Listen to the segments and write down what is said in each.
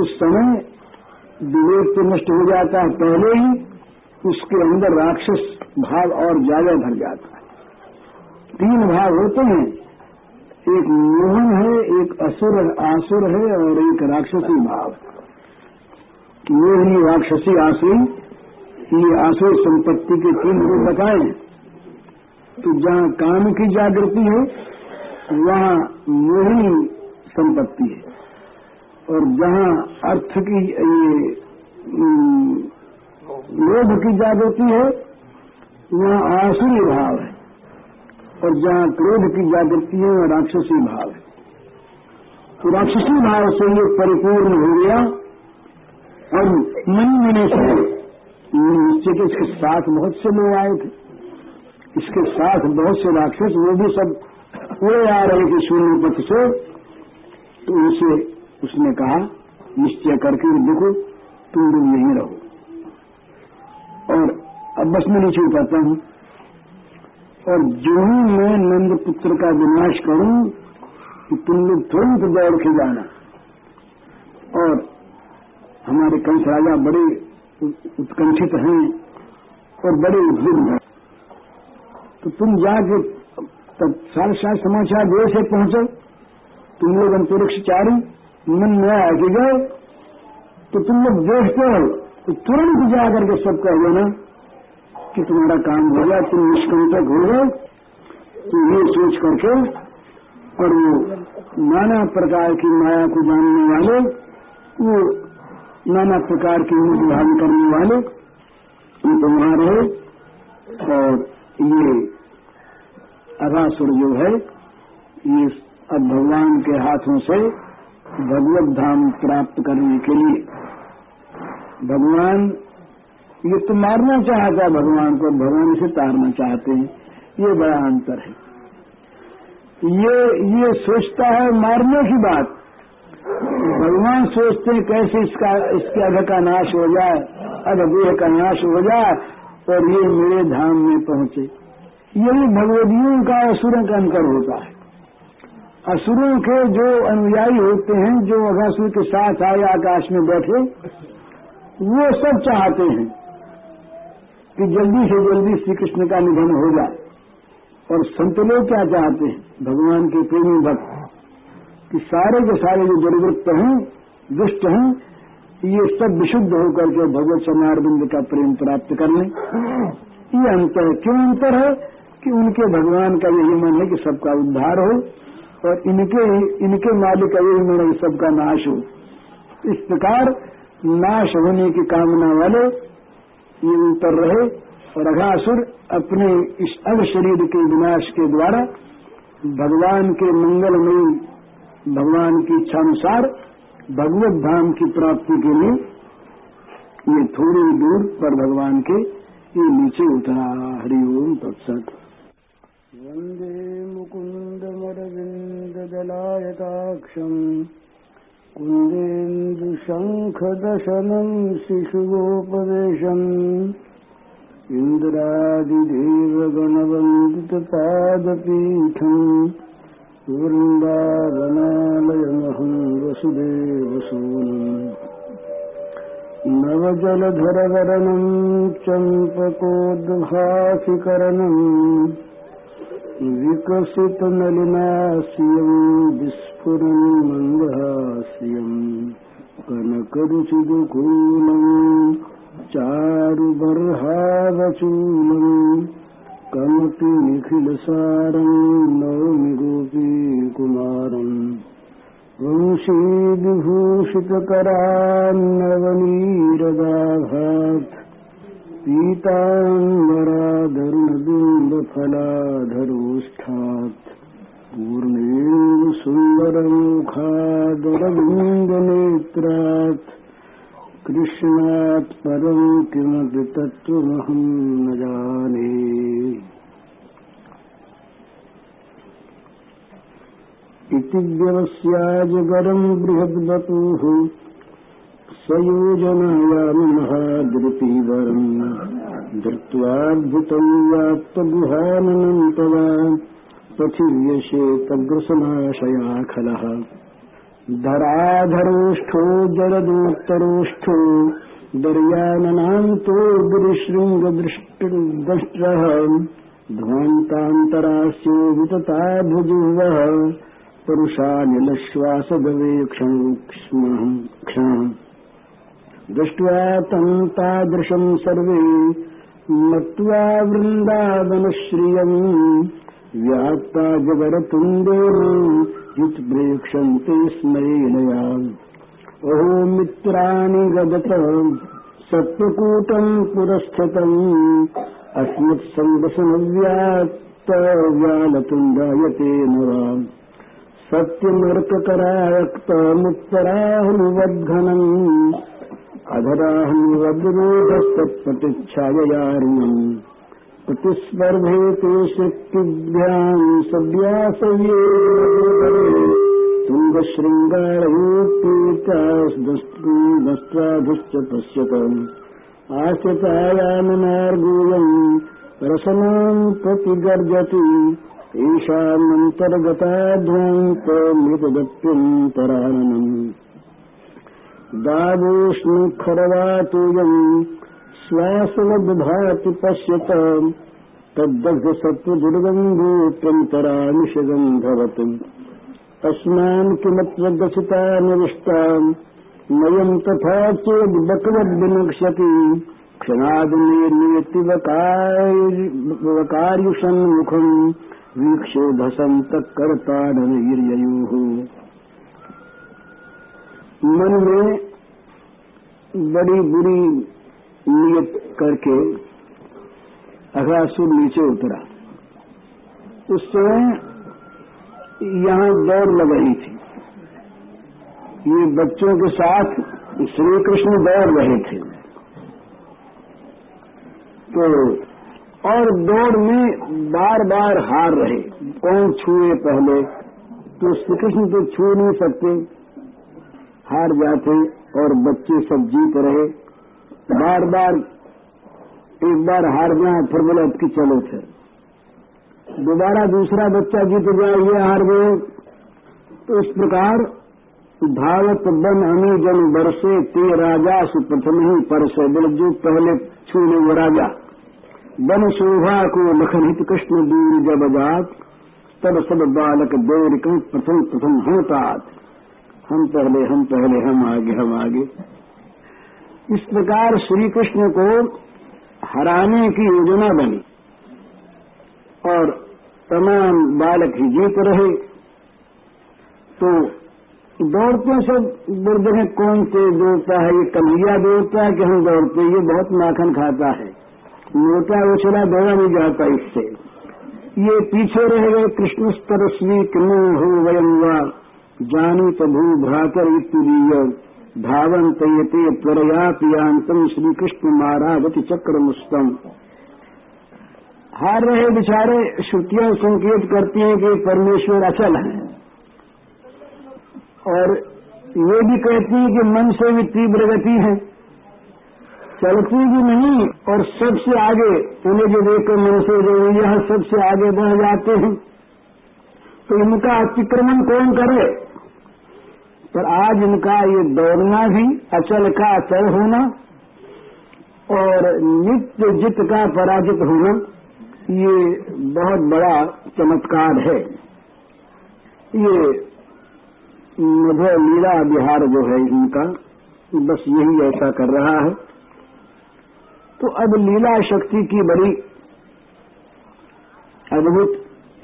उस समय विवेक तो नष्ट हो जाता है पहले ही, उसके अंदर राक्षस भाव और ज़्यादा भर जाता है। तीन भाव होते हैं। एक मोहन है, एक असुर, आसुर है और एक राक्षसी भाव मोहनी राक्षसी आसुरी ये आसुर संपत्ति के तीन रूप बताए। तो जहाँ काम की जागृति है, वहाँ मोहनी संपत्ति है। और जहाँ अर्थ की, ये लोभ की जागृति है, वहाँ आसुरी भाव है। और जहाँ क्रोध की जागृति है, वह राक्षसी भाव है। तो राक्षसी भाव से ये परिपूर्ण हो गया। और मन मने से निश्चय के इसके साथ बहुत से लोग आए थे। इसके साथ बहुत से राक्षस, वो भी सब उड़े आ रहे थे शून्य पथ से तो उसे उसने कहा, निश्चय करके देखो, तुम लोग यहीं रहो। और अब बस मैं छूट पाता हूँ। और जो ही मैं नंद पुत्र का विनाश करूँ कि तुम लोग तुरंत दौड़ के जाना। और हमारे कंस राजा बड़े उत्कंठित हैं और बड़े उद्विग्न हैं। तो तुम जाके तब सारे सारे समाचार देर से पहुंचो। तुम लोग अंतरिक्ष चारी। मन में गए तो तुम लोग देखते हो तो तुरंत जाकर के सब कह देना कि तुम्हारा काम हो गया, तुम निष्कंटक हो गए। तो ये सोच करके और वो नाना प्रकार की माया को जानने वाले, वो नाना प्रकार के धारण करने वाले तो वहाँ रहे और ये अभासुर जो है, ये अब भगवान के हाथों से भगवत धाम प्राप्त करने के लिए। भगवान, ये तो मारना चाहता है भगवान को, भगवान से तारना चाहते हैं। ये बड़ा अंतर है। ये ये सोचता है मारने की बात। भगवान सोचते हैं कैसे इसका, इसके अध का नाश हो जाए अधदेह का नाश हो जाए, और ये मेरे धाम में पहुँचे। यही भगवदियों का असुर का अंतर होता है। असुरों के जो अनुयायी होते हैं, जो अघासुर के साथ आए, आकाश में बैठे, वो सब चाहते हैं कि जल्दी से जल्दी श्री कृष्ण का निधन हो जाए। और संत लोग क्या चाहते हैं? भगवान के प्रेमी भक्त, कि सारे के सारे जो दुर्वृत्त हैं, दुष्ट हैं, ये सब विशुद्ध होकर के भगवत चरणारविंद का प्रेम प्राप्त कर लें। ये अंतर, क्यों अंतर है? कि उनके भगवान का यही मन है कि सबका उद्धार हो। और इनके इनके मालिक है कि सबका नाश हो। इस प्रकार नाश होने की कामना वाले ये ऊपर रहे और अघासुर अपने इस अग शरीर के विनाश के द्वारा भगवान के मंगलमयी, भगवान की इच्छानुसार भगवत धाम की प्राप्ति के लिए ये थोड़ी दूर पर भगवान के ये नीचे उतरा। हरिओम तत्सत। वंदे मुकुंद मरविंद। दलायताक्षम कुन्देन्दुशङ्खदशनम् शिशुगोपदेशम् इन्द्रादिदेवगणवन्दितपादपीठम्। वृन्दावनालयमहम् वसुदेवसूनम् नवजलधरवरणम् चम्पकोद्भासिकरणम् विकसितनलिनास्यम् विस्फुरन् मन्दहास्यम् कनकरुचिदुकूलम् चारुबर्हावचूलम् कमपि निखिलसारम् नौमि गोपीकुमारम् वंशीविभूषितकरान्नवनीरदाभात् पीताम्बरादरुणबिम्बफलाधरोष्ठात् पूर्णेन्दुसुन्दरमुखादरविन्दनेत्रात् कृष्णात् परम् किमपि तत्त्वमहम् न जाने इति व्यवस्याजगरम् बृहद्वपुः स्वयोजनायामहादृतीवरम् धृत्वाद्भुतम् व्याप्तगुहाननम् तवा पथिव्यशेतग्रसमाशया खलः धराधरोष्ठो जरदोत्तरोष्ठो दर्याननान्तो गिरिशृङ्गदृष्टः ध्वान्तान्तरास्यो वितता भुजुवः परुषानिलश्वासगवेक्षणोक्ष्मः क्षणः दृष्ट्वा तम् तादृशम् सर्वे मत्वा वृन्दावनश्रियम् व्याप्ता जगरतुण्डेन युत्प्रेक्षन्ते स्मरेणया। अहो मित्राणि गदत सत्यकूटम् पुरस्थितम् अस्मत्सङ्गसमव्याप्तव्यालतुण्डायते नराम्। सत्यमर्ककरायक्तमुत्तराहनुवद्घनम् अधराहनुवद्रोधस्तत्प्रतिच्छाययार्यम् प्रतिस्पर्धेते शक्तिभ्याम् सव्यासये तुङ्गशृङ्गारयोपेतास्त्राधुश्च पश्यत। आश्रितायामनार्गूयम् रसनाम् प्रतिगर्जति। ईशान्यन्तर्गताध्वान्तमृतदप्यन्तराननम् दावोष्णुखरवातोऽयम् श्वासवद्भाति पश्यत तद्दग्धसत्त्वदुर्गन्धोऽप्यन्तरानिषगन्धवत् तस्मान् किमत्वदसिता निविष्टाम् नयम् तथा चेद्बकवद्विनक्ष्यति क्षणादिनिर्नियतिवकार्युषन्मुखम् वीक्षोभसन्तकर्ताडवीर्ययोः मन में बड़ी बुरी नियत करके अघासुर नीचे उतरा। उस समय यहाँ दौड़ लग रही थी। ये बच्चों के साथ श्री कृष्ण दौड़ रहे थे। तो और दौड़ में बार बार हार रहे। कौन छुए पहले? तो श्री कृष्ण तो छू नहीं सकते। हार जाते और बच्चे सब जीत रहे। बार बार एक बार हार जाए फिर बोले, अब की चलो फिर। दोबारा दूसरा बच्चा जीत जाए ये हार गए। तो इस प्रकार धावत बन अमी जन बरसे, ते राजा सुप्रथम ही परसे। बोले, जो पहले छूने वो राजा। बन शोभा को लखन हित कृष्ण दूर जब जात तब सब बालक दौड़ प्रथम प्रथम हमतात हम पहले हम पहले, हम आगे हम आगे। इस प्रकार श्री कृष्ण को हराने की योजना बनी और तमाम बालक ही जीत रहे। तो दौड़ते सब हैं, कौन तेज दौड़ता है ये? कन्हैया दौड़ता है कि हम दौड़ते ये बहुत माखन खाता है। मोटा उछला दौड़ा नहीं जाता इससे। ये पीछे रह गए कृष्ण स्तरस्वी किन्नु हो वयम वा जानी तभू भ्रातर इतुरीय धावन तयते त्वरया श्री कृष्ण महाराजति चक्र मुस्तम हार रहे बेचारे, श्रुतियाँ संकेत करती हैं कि परमेश्वर अचल है। और ये भी कहती है कि मन से भी तीव्र गति है। चलती भी नहीं और सबसे आगे उन्हें जो देखकर मन से जो यह सबसे आगे बढ़ जाते हैं तो इनका अतिक्रमण कौन करे? पर आज इनका ये दौड़ना भी, अचल का अचल होना और नित्य जित का पराजित होना, ये बहुत बड़ा चमत्कार है। ये मधुर लीला बिहार जो है इनका, बस यही ऐसा कर रहा है। तो अब लीला शक्ति की बड़ी अद्भुत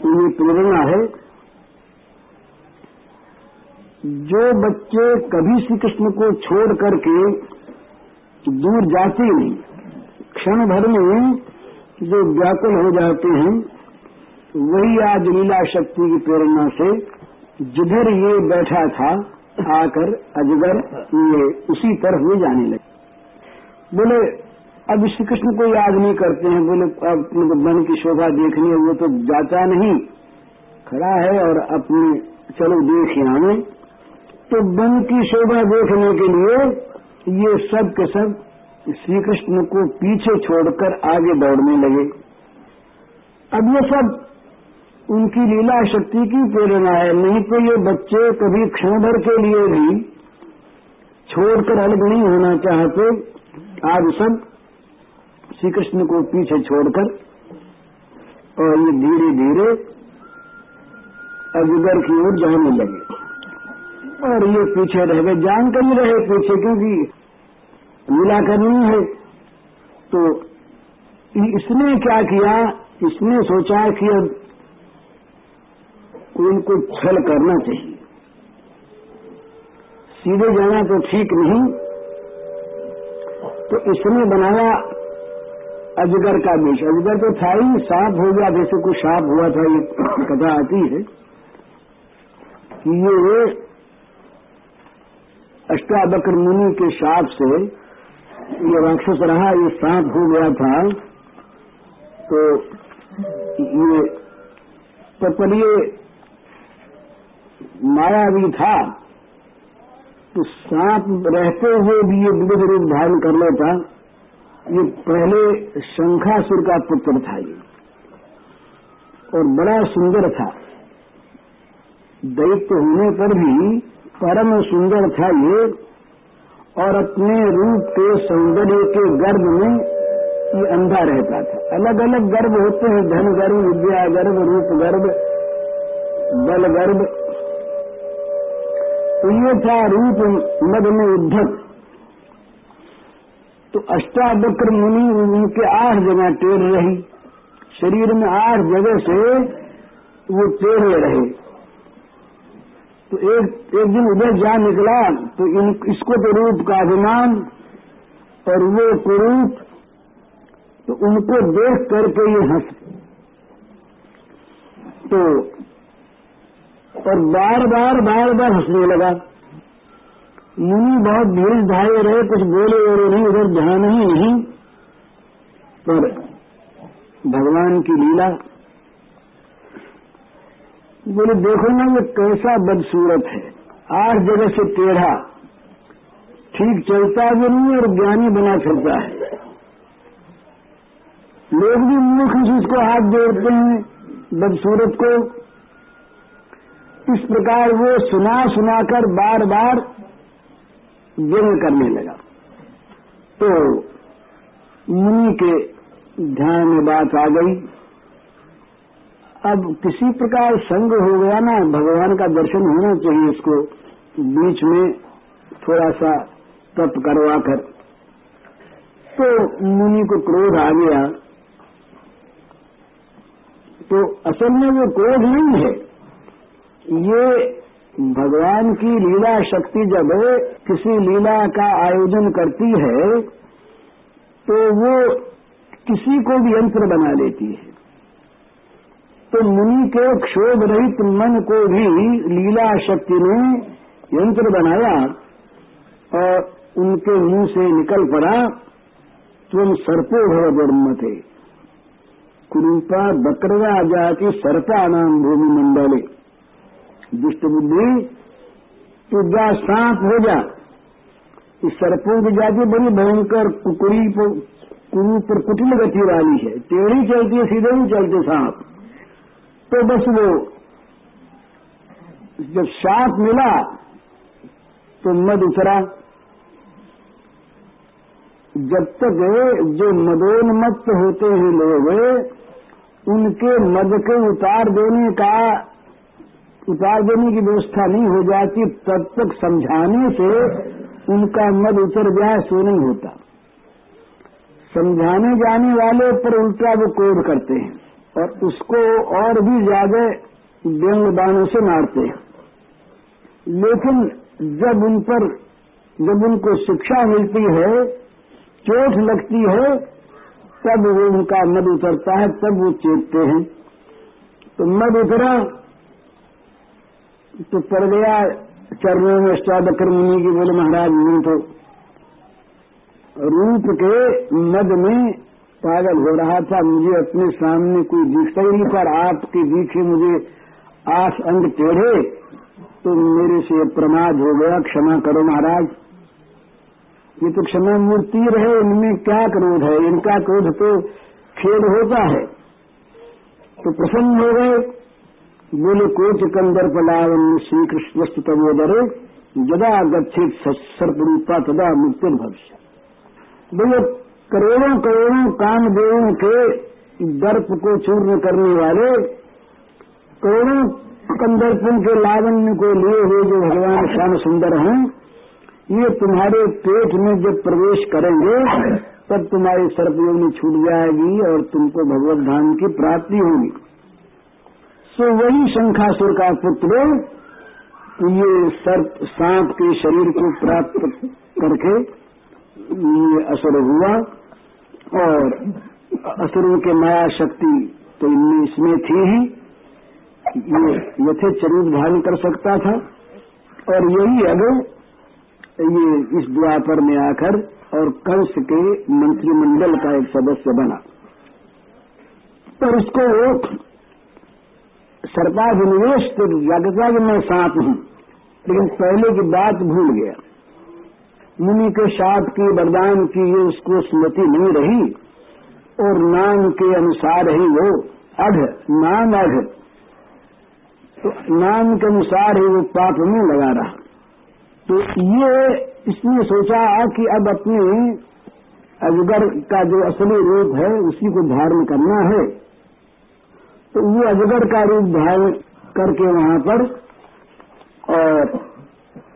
इन्हें प्रेरणा है। जो बच्चे कभी श्री कृष्ण को छोड़ करके दूर जाते नहीं क्षण भर में जो व्याकुल हो जाते हैं, वही आज लीला शक्ति की प्रेरणा से जिधर ये बैठा था, आकर अजगर ये उसी तरफ़ में जाने लगे। बोले अब श्री कृष्ण को याद नहीं करते हैं, बोले अपने मन की शोभा देखनी है, वो तो जाता नहीं। खड़ा है और अपने, चलो देख यहाँ तो वन की शोभा देखने के लिए ये सब के सब श्री कृष्ण को पीछे छोड़कर आगे दौड़ने लगे। अब ये सब उनकी लीला शक्ति की प्रेरणा है, नहीं तो ये बच्चे कभी क्षण भर के लिए भी छोड़कर अलग नहीं होना चाहते। आज सब श्री कृष्ण को पीछे छोड़कर, और ये धीरे धीरे अजगर की ओर जाने लगे। और ये पीछे रह गए, जान कर ही रहे पीछे, क्योंकि लीला नहीं है। तो इसने क्या किया? इसने सोचा कि अब उनको छल करना चाहिए। सीधे जाना तो ठीक नहीं। तो इसने बनाया अजगर का वेश अजगर तो था ही सांप हो गया, जैसे कुछ सांप हुआ था, ये कथा आती है कि ये अष्टावक्र मुनि के साप से ये राक्षस रहा, ये सांप हो गया था तो ये तो पर ये माया भी था तो सांप रहते हुए भी ये विविध रूप धारण कर लेता। ये पहले शंखासुर का पुत्र था ये। और बड़ा सुंदर था। दैत्य होने पर भी परम सुंदर था ये, और अपने रूप के सौंदर्य के गर्भ में ये अंधा रहता था। अलग अलग गर्भ होते हैं, धन गर्भ, विद्या गर्भ, रूप गर्भ, बल गर्भ। तो ये था रूप मद में उद्धत। तो अष्टावक्र मुनि उनके आठ जगह टेर रही। शरीर में आठ जगह से वो टेढ़े रहे। तो एक एक दिन उधर जा निकला तो इन, इसको तो रूप का अभिमान और वो कुरूप तो उनको देख करके ये हंस। तो और बार बार बार बार हंसने लगा। मुनि बहुत धीरे धाये रहे, कुछ बोले और नहीं उधर ध्यान ही नहीं। पर भगवान की लीला। बोले, देखो ना, ये कैसा बदसूरत है। आठ जगह से टेढ़ा। ठीक चलता भी नहीं और ज्ञानी बना फिरता है। लोग भी मूर्ख उसको हाथ जोड़ते हैं, बदसूरत को। इस प्रकार वो सुना सुनाकर बार बार व्यंग करने लगा। तो मुनि के ध्यान में बात आ गई। अब किसी प्रकार संग हो गया ना, भगवान का दर्शन होना चाहिए इसको बीच में थोड़ा सा तप करवा कर तो मुनि को क्रोध आ गया। तो असल में वो क्रोध नहीं है। ये भगवान की लीला शक्ति जब किसी लीला का आयोजन करती है तो वो किसी को भी यंत्र बना लेती है। तो मुनि के क्षोभ रहित मन को भी लीला शक्ति ने यंत्र बनाया और उनके मुँह से निकल पड़ा, तुम सर्पो हो जन्म थे कुरूपा बकरवा जाति सर्पा नाम भूमि मंडले। दुष्ट बुद्धि तो जा सांप हो जा। इस सर्पों की जाति बड़ी भयंकर कुकुरी कुरु पर कुटिल गति वाली है। टेढ़ी चलती है, सीधे नहीं चलते सांप। तो बस वो जब सांप मिला तो मद उतरा। जब तक जो मदोन्मत्त होते हैं लोग, उनके मद के उतार देने का उतार देने की व्यवस्था नहीं हो जाती, तब तक समझाने से उनका मद उतर जाए, सो नहीं होता। समझाने जाने वाले पर उल्टा वो क्रोध करते हैं और उसको और भी ज़्यादा व्यंग बाणों से मारते हैं। लेकिन जब उन पर, जब उनको शिक्षा मिलती है, चोट लगती है, तब वो उनका मद उतरता है, तब वो चेतते हैं। तो मद उतरा तो पड़ गया, चरणों में अष्टावक्र मुनि की बोले, महाराज मैं तो रूप के मद में पागल हो रहा था, मुझे अपने सामने कोई दिखता ही नहीं पर आपके दिखे मुझे आस अंग टेढ़े तो मेरे से प्रमाद हो गया, क्षमा करो महाराज। ये तो क्षमा मूर्ति रहे, इनमें क्या क्रोध है? इनका क्रोध तो खेद होता है। तो प्रसन्न हो गए। बोले कोच कंदर पलावन श्री कृष्ण वस्तु तबोदर जदा गच्छित सर्प रूपा तदा मुक्ति भविष्य बोले करोड़ों करोड़ों कामदेवों के दर्प को चूर्ण करने वाले करोड़ों कंदर्पों के लावण्य को लिए हुए जो भगवान श्याम सुंदर हैं, ये तुम्हारे पेट में जब प्रवेश करेंगे, तब तुम्हारी सर्पयोगी छूट जाएगी और तुमको भगवत धाम की प्राप्ति होगी। सो वही शंखासुर का पुत्र ये सर्प सांप के शरीर को प्राप्त करके ये असुर हुआ और असुरों के माया शक्ति तो इनमें इसमें थी ही। ये यथेच रूप धारण कर सकता था। और यही अगर ये इस द्वापर में आकर और कंस के मंत्रिमंडल का एक सदस्य बना। पर उसको सर्पाधिनिवेश तो जागता कि मैं सांप हूँ। लेकिन पहले की बात भूल गया। मुनि के साप की, वरदान की ये उसको स्मृति नहीं रही। और नाम के अनुसार ही वो अघ, नाम अघ। तो नाम के अनुसार ही वो पाप में लगा रहा। तो ये इसने सोचा कि अब अपने अजगर का जो असली रूप है, उसी को धारण करना है। तो वो अजगर का रूप धारण करके वहाँ पर, और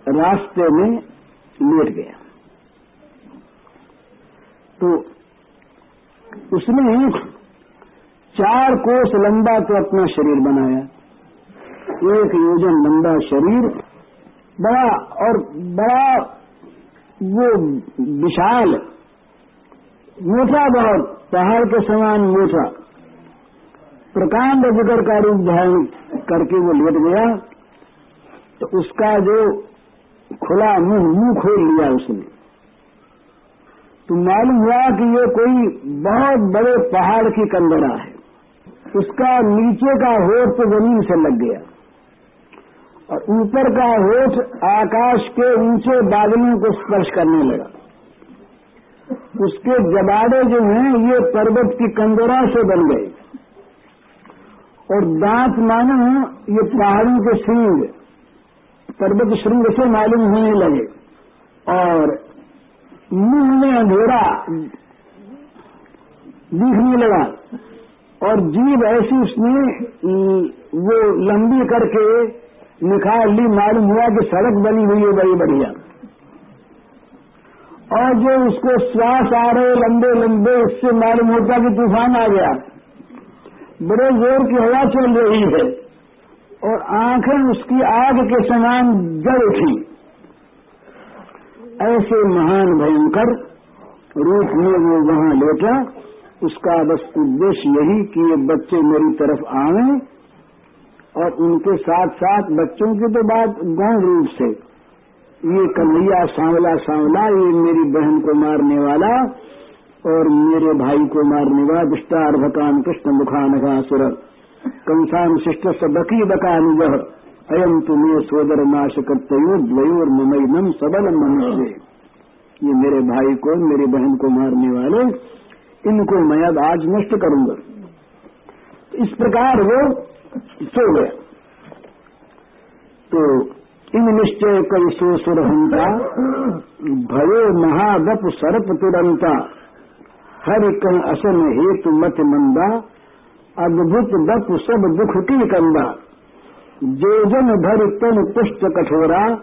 रास्ते में लेट गया। तो उसने चार कोस लंबा तो अपना शरीर बनाया। एक योजन लंबा शरीर, बड़ा और बड़ा वो विशाल, मोटा बहुत, पहाड़ के समान मोटा। प्रकांड जिगर का रूप धारण करके वो लेट गया तो उसका जो खुला मुँह मुँह खोल लिया उसने। तो मालूम हुआ कि ये कोई बहुत बड़े पहाड़ की कंदरा है। उसका नीचे का होठ तो ज़मीन से लग गया। और ऊपर का होठ आकाश के ऊँचे बादलों को स्पर्श करने लगा। उसके जबाड़े जो हैं, ये पर्वत की कंदरा से बन गए। और दांत मानो ये पहाड़ों के सिंह पर्वत श्रृंग से मालूम होने लगे। और मुँह में अंधेरा दिखने लगा। और जीव ऐसी उसने वो लंबी करके निखार ली, मालूम हुआ कि सड़क बनी हुई है बड़ी बढ़िया। और जो उसको श्वास आ रहे लंबे लंबे उससे मालूम होता कि तूफ़ान आ गया। बड़े ज़ोर की हवा चल रही है और आँखें उसकी आग के समान जड़ उठी ऐसे महान भयंकर रूप में वो वहाँ लेटा। उसका बस उद्देश्य यही कि ये बच्चे मेरी तरफ़ आए और उनके साथ साथ बच्चों की तो बात गौण रूप से। ये कन्हैया सांवला सांवला, ये मेरी बहन को मारने वाला और मेरे भाई को मारने वाला विस्तार भकान कृष्ण मुखान सुर। कंसान शिष्ट बकी बकानुज अयम तुम्हें सोदर नाश कर्तयो द्वयोर ममई सबल मनुष्य। ये मेरे भाई को, मेरी बहन को मारने वाले, इनको मैं अब आज नष्ट करूँगा। इस प्रकार वो सो गया। तो इन निश्चय कई सो सुरहंता भयो महादप सरप तुरंता। हर कं असन हेतु मत मंदा, अद्भुत दप सब दुख की कंदा। जोजन भर तन पुष्ट कठोरा,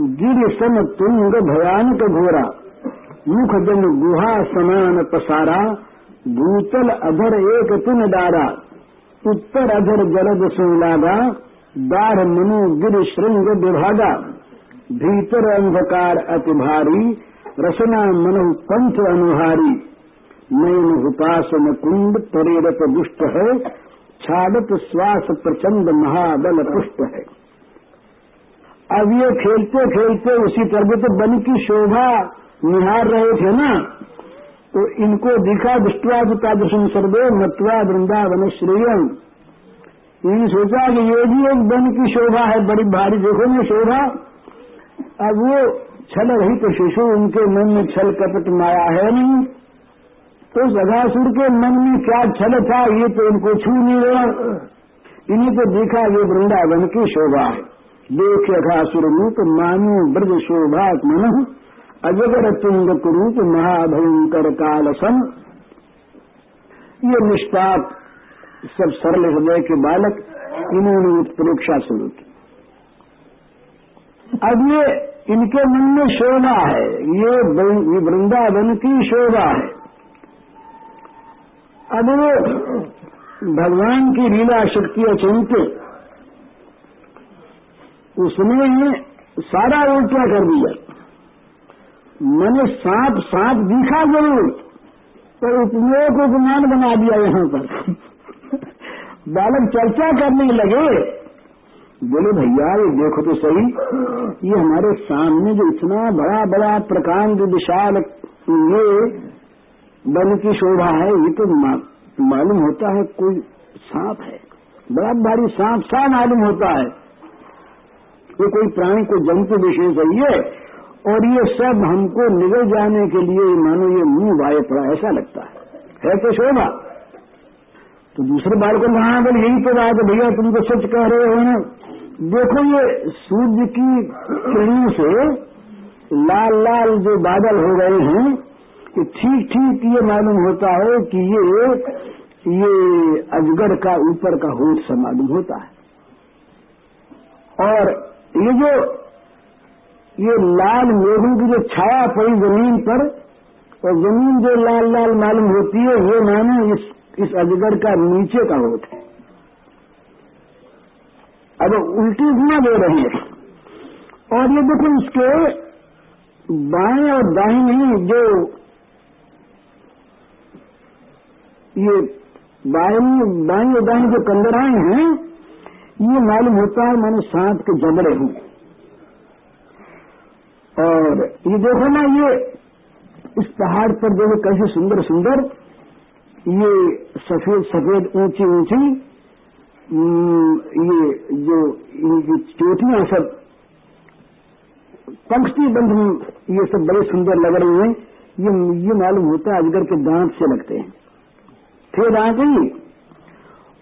गिर सम तुंग भयानक घोरा। मुख जन गुहा समान पसारा, भूतल अधर एक तुन डारा। उत्तर अधर जलद सुलागा दाढ़ मनु गिर श्रृंग विभागा। भीतर अंधकार अति भारी, रसना मनु पंथ अनुहारी। नयन हुपासन कुंड प्रेरत दुष्ट है, छाड़त श्वास प्रचंड महाबल पुष्ट है। अब ये खेलते खेलते उसी तरह तो बन की शोभा निहार रहे थे ना तो इनको दिखा दृष्टवा तादृशम सर्वे मत्वा वृंदावन श्रेयम। इन्हें सोचा कि ये भी एक बन की शोभा है, बड़ी भारी देखो ना शोभा। अब वो छल रही तो शिशु उनके मन में छल कपट माया है नहीं। तो सगासुर के मन में क्या छल था, ये तो इनको छू नहीं रहा। इन्हीं को देखा ये वृंदावन की शोभा है। देख यथासुर रूप मानो ब्रज शोभा मन अजगर तुंग कुरूप महाभयंकर कालसम। ये निष्पाप, सब सरल हृदय के बालक, इन्होंने उत्प्रेक्षा शुरू की। अब ये इनके मन में शोभा है। ये वृंदावन की शोभा है। अब वो भगवान की लीला शक्ति अचिंत उसने सारा उल्टा कर दिया। मैंने सांप सांप दिखा ज़रूर तो उपयोग को गुमान बना दिया यहाँ पर। बालक चर्चा करने लगे, बोले, भैया, ये देखो तो सही, ये हमारे सामने जो इतना बड़ा बड़ा प्रकांड विशाल ये बन की शोभा है, ये तो मालूम होता है कोई सांप है। बड़ा भारी सांप सा मालूम होता है। ये कोई प्राणी को जंतु विशेष है ये, और ये सब हमको निगल जाने के लिए मानो ये मुँह वाये पड़ा, ऐसा लगता है। है तो शोभा। तो दूसरे बाल को कहा, अगर यही तो बात है, भैया, तुम तो सच कह रहे हो ना। देखो ये सूर्य की किरणों से लाल लाल जो बादल हो गए हैं कि ठीक ठीक ये मालूम होता है कि ये ये अजगर का ऊपर का होठ सा मालूम होता है। और ये जो, ये लाल मेघों की जो छाया पड़ी ज़मीन पर, और ज़मीन जो लाल लाल मालूम होती है वो मानो इस इस अजगर का नीचे का होठ है। अब उल्टी घुमा दे रही है। और ये देखो इसके बाएँ और दाहिने जो ये बाएँ और दाहिने जो कंदराएँ हैं, ये मालूम होता है मैंने सांप के जबड़े हूँ। और ये देखो ना, ये इस पहाड़ पर देखो कैसे सुंदर सुंदर, ये सफ़ेद सफ़ेद ऊँची ऊँची ये जो इनकी चोटियाँ सब, पंक्ति बंध ये सब बड़े सुंदर लग रहे हैं। ये ये मालूम होता है अजगर के दांत से लगते हैं। फिर आ गई।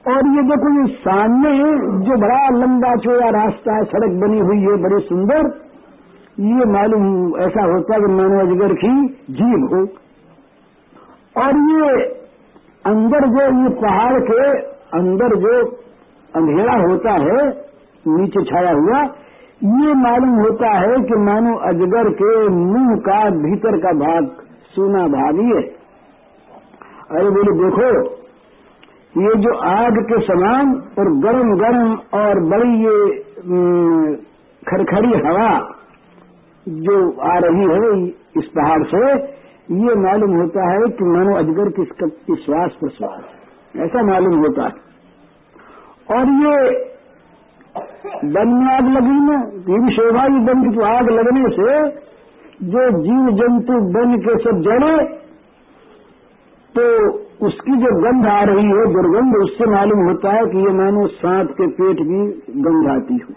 और ये देखो, ये सामने जो बड़ा लंबा चौड़ा रास्ता है, सड़क बनी हुई है, बड़ी सुंदर, ये मालूम ऐसा होता है कि मानो अजगर की झील हो। और ये अंदर जो, ये पहाड़ के अंदर जो अंधेरा होता है, नीचे छाया हुआ, ये मालूम होता है कि मानो अजगर के मुँह का, भीतर का भाग, सोना भागी है। अरे बोले, देखो, ये जो आग के समान और गर्म गर्म और बड़ी ये खरखरी हवा जो आ रही है इस पहाड़ से, ये मालूम होता है कि मानो अजगर की श्वास प्रश्वास ऐसा मालूम होता है। और ये वन में आग लगी ना, ये भी शोभा बन की आग लगने से जो जीव जंतु बन के सब जड़े तो उसकी जो गंध आ रही है दुर्गंध, उससे मालूम होता है कि ये मानो सांप के पेट की गंध आती हो।